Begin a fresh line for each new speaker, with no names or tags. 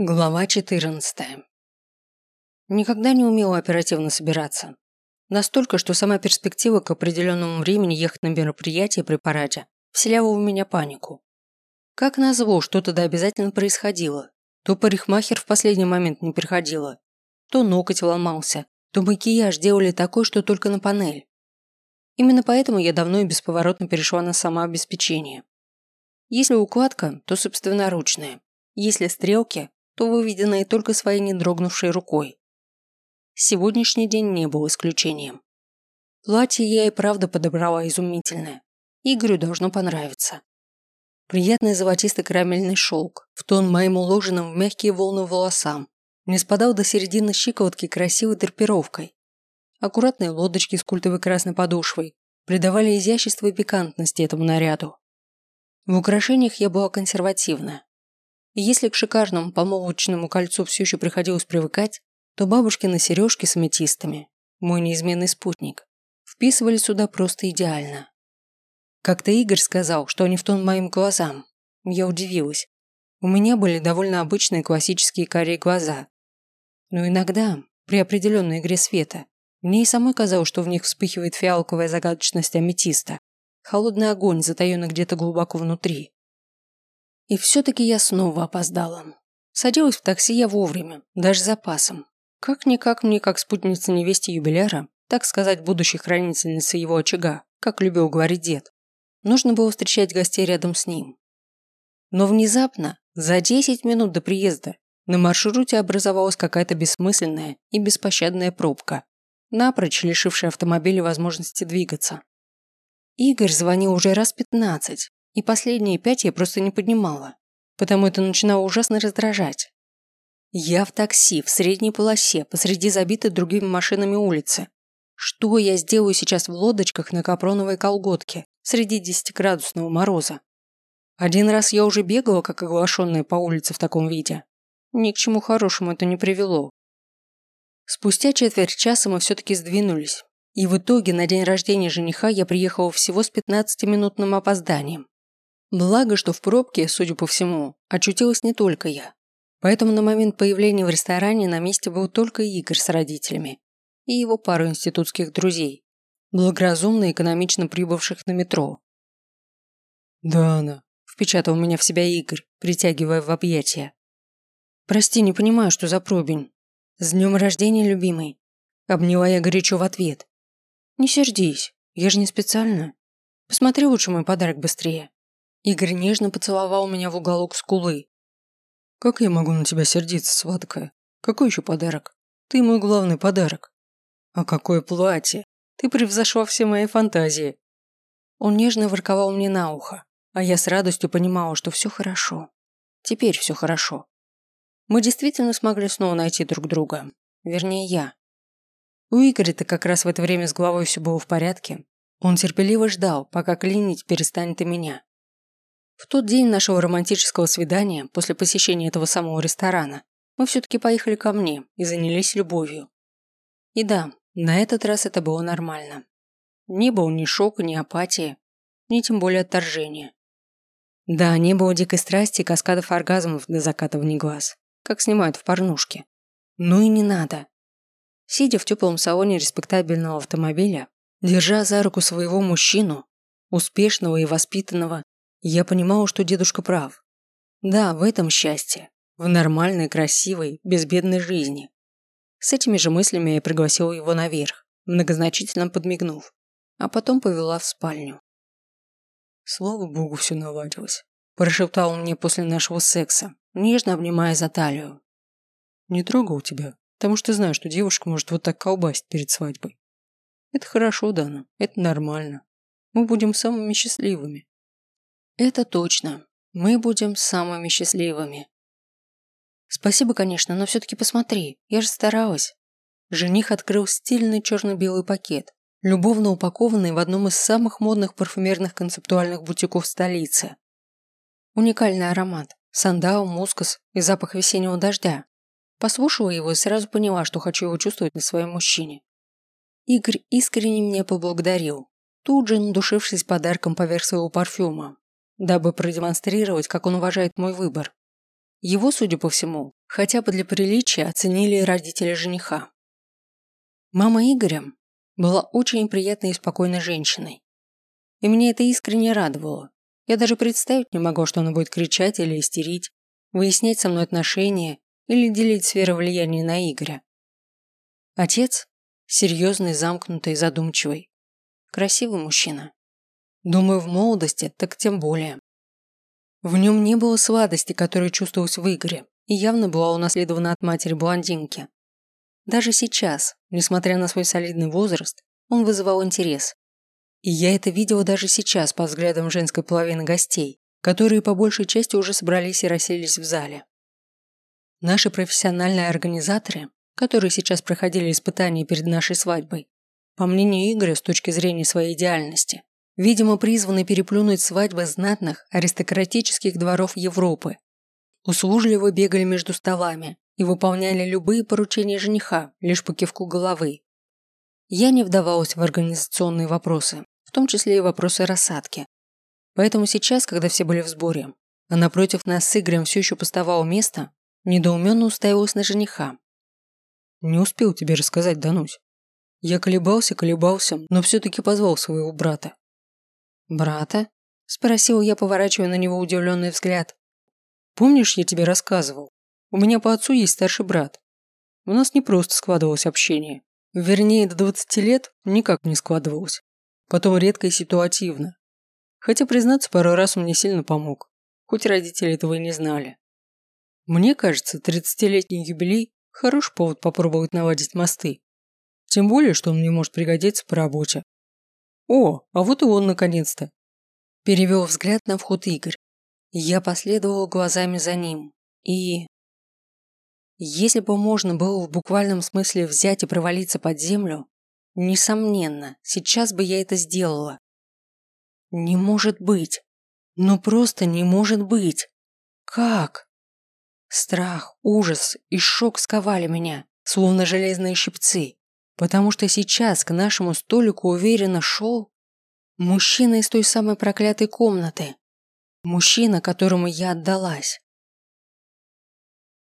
Глава 14. Никогда не умела оперативно собираться. Настолько, что сама перспектива к определенному времени ехать на мероприятие при параде вселяла в меня панику. Как назло, что-то да обязательно происходило. То парикмахер в последний момент не приходила, то ноготь ломался, то макияж делали такой, что только на панель. Именно поэтому я давно и бесповоротно перешла на самообеспечение. Если укладка, то собственноручная. Если стрелки, то выведенные только своей не дрогнувшей рукой. Сегодняшний день не был исключением. Платье я и правда подобрала изумительное. Игорю должно понравиться. Приятный золотисто-карамельный шелк, в тон моим уложенным в мягкие волны волосам, не спадал до середины щиколотки красивой драпировкой. Аккуратные лодочки с культовой красной подошвой придавали изящество и пикантности этому наряду. В украшениях я была консервативна, и если к шикарному помолвочному кольцу все еще приходилось привыкать, то бабушкины сережки с аметистами, мой неизменный спутник, вписывали сюда просто идеально. Как-то Игорь сказал, что они в тон моим глазам. Я удивилась. У меня были довольно обычные классические карие глаза. Но иногда, при определенной игре света, мне и самой казалось, что в них вспыхивает фиалковая загадочность аметиста, холодный огонь, затаенный где-то глубоко внутри. И все-таки я снова опоздала. Садилась в такси я вовремя, даже запасом. Как-никак мне, как спутница невесте юбиляра, так сказать, будущей хранительницы его очага, как любил говорить дед, нужно было встречать гостей рядом с ним. Но внезапно, за 10 минут до приезда, на маршруте образовалась какая-то бессмысленная и беспощадная пробка, напрочь лишившая автомобиля возможности двигаться. Игорь звонил уже раз пятнадцать, и последние пять я просто не поднимала, потому это начинало ужасно раздражать. Я в такси, в средней полосе, посреди забитой другими машинами улицы. Что я сделаю сейчас в лодочках на капроновой колготке среди десятиградусного мороза? Один раз я уже бегала, как оглашенная по улице в таком виде. Ни к чему хорошему это не привело. Спустя четверть часа мы все-таки сдвинулись, и в итоге на день рождения жениха я приехала всего с 15-минутным опозданием. Благо, что в пробке, судя по всему, очутилась не только я. Поэтому на момент появления в ресторане на месте был только Игорь с родителями и его пару институтских друзей, благоразумно и экономично прибывших на метро.
«Дана», –
впечатал меня в себя Игорь, притягивая в объятия. «Прости, не понимаю, что за пробень. С днем рождения, любимый!» Обняла я горячо в ответ. «Не сердись, я же не специально. Посмотри лучше мой подарок быстрее». Игорь нежно поцеловал меня в уголок скулы.
«Как я могу на тебя сердиться, сладкая? Какой еще подарок? Ты мой главный подарок».
«А какое платье! Ты превзошла все мои фантазии!» Он нежно ворковал мне на ухо, а я с радостью понимала, что все хорошо. Теперь все хорошо. Мы действительно смогли снова найти друг друга. Вернее, я. У Игоря-то как раз в это время с головой все было в порядке. Он терпеливо ждал, пока клинить перестанет и меня. В тот день нашего романтического свидания, после посещения этого самого ресторана, мы все-таки поехали ко мне и занялись любовью. И да, на этот раз это было нормально. Не было ни шока, ни апатии, ни тем более отторжения. Да, не было дикой страсти и каскадов оргазмов до закатывания глаз, как снимают в порнушке. Ну и не надо. Сидя в теплом салоне респектабельного автомобиля, держа за руку своего мужчину, успешного и воспитанного, я понимала, что дедушка прав. Да, в этом счастье. В нормальной, красивой, безбедной жизни. С этими же мыслями я пригласила его наверх, многозначительно подмигнув, а потом повела в спальню.
Слава богу, все наладилось.
Прошептал он мне после нашего секса, нежно обнимая за талию.
Не трогал тебя, потому что знаю, что девушка может вот так колбасить перед свадьбой.
Это хорошо, Дана, это нормально. Мы будем самыми счастливыми. Это точно. Мы будем самыми счастливыми. Спасибо, конечно, но все-таки посмотри. Я же старалась. Жених открыл стильный черно-белый пакет, любовно упакованный в одном из самых модных парфюмерных концептуальных бутиков столицы. Уникальный аромат. Сандал, мускус и запах весеннего дождя. Послушала его и сразу поняла, что хочу его чувствовать на своем мужчине. Игорь искренне мне поблагодарил, тут же надушившись подарком поверх своего парфюма, дабы продемонстрировать, как он уважает мой выбор. Его, судя по всему, хотя бы для приличия оценили родители жениха. Мама Игоря была очень приятной и спокойной женщиной. И меня это искренне радовало. Я даже представить не могла, что она будет кричать или истерить, выяснять со мной отношения или делить сферы влияния на Игоря. Отец – серьезный, замкнутый, задумчивый. Красивый мужчина. Думаю, в молодости так тем более. В нем не было сладости, которая чувствовалась в Игоре, и явно была унаследована от матери-блондинки. Даже сейчас, несмотря на свой солидный возраст, он вызывал интерес. И я это видела даже сейчас по взглядам женской половины гостей, которые по большей части уже собрались и расселись в зале. Наши профессиональные организаторы, которые сейчас проходили испытания перед нашей свадьбой, по мнению Игоря с точки зрения своей идеальности, видимо, призваны переплюнуть свадьбы знатных аристократических дворов Европы. Услужливо бегали между столами и выполняли любые поручения жениха лишь по кивку головы. Я не вдавалась в организационные вопросы, в том числе и вопросы рассадки. Поэтому сейчас, когда все были в сборе, а напротив нас с Игорем все еще пустовало место, недоуменно уставилась на жениха.
«Не успел тебе рассказать, Данусь. Я колебался, колебался, но все-таки позвал своего брата.
«Брата?» – спросил я, поворачивая на него удивленный взгляд.
«Помнишь, я тебе рассказывал? У меня по отцу есть старший брат. У нас не просто складывалось общение. Вернее, до 20 лет никак не складывалось. Потом редко и ситуативно. Хотя, признаться, пару раз он мне сильно помог. Хоть родители этого и не знали. Мне кажется, 30-летний юбилей – хороший повод попробовать наладить мосты. Тем более, что он мне может пригодиться по работе. «О, а вот и он наконец-то!»
Перевел взгляд на вход Игорь. Я последовал глазами за ним. И... Если бы можно было в буквальном смысле взять и провалиться под землю, несомненно, сейчас бы я это сделала. Не может быть. Ну просто не может быть. Как? Страх, ужас и шок сковали меня, словно железные щипцы. Потому что сейчас к нашему столику уверенно шел мужчина из той самой проклятой комнаты. Мужчина, которому я отдалась.